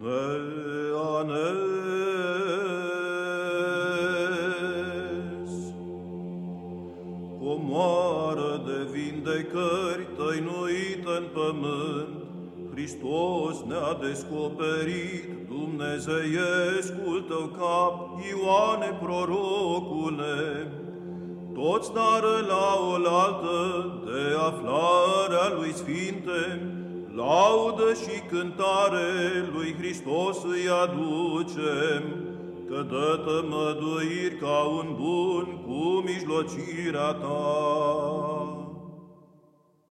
Neanes. Comoară de vindecări tăinuită în pământ, Hristos ne-a descoperit Dumnezeiescul tău cap, Ioane prorocule. Toți dară la oaltă de aflarea lui Sfinte, Laudă și cântare lui Hristos îi aducem, Că dă tămăduiri ca un bun cu mijlocirea ta.